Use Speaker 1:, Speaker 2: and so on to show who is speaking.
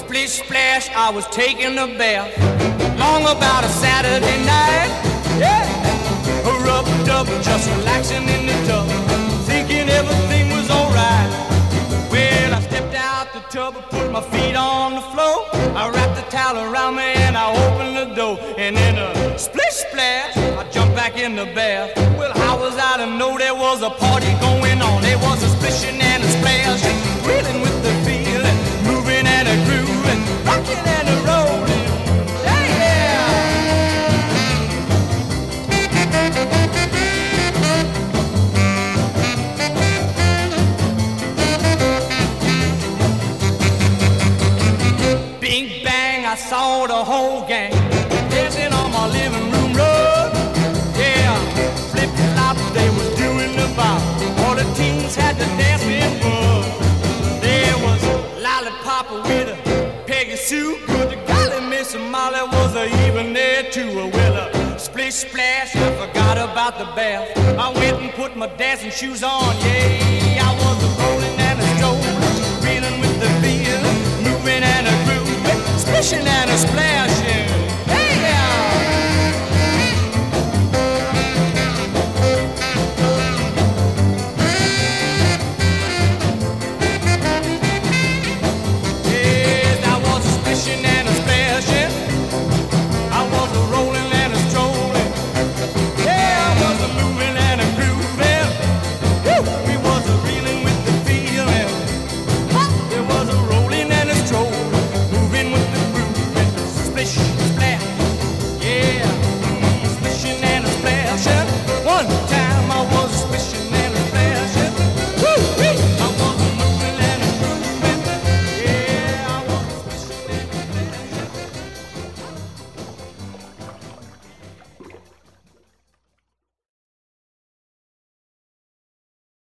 Speaker 1: Splish splash, I was taking a bath. Long about a Saturday night. Yeah. Rubbed up, just relaxing in the tub. Thinking everything was alright. Well, I stepped out the tub put my feet on the floor. I wrapped the towel around me and I opened the door. And in a splish splash, I jumped back in the bath. Well, how was I to know there was a party going on? There was a saw the whole gang dancing on my living room rug. Yeah, flip flop, they was doing the bop. All the teens had the dancing bug. There was lollipop with a Peggy Sue. Good to golly, Miss Molly was a even there too. Well, a splish splash, I forgot about the bath. I went and put my dancing shoes on. Yeah, a player.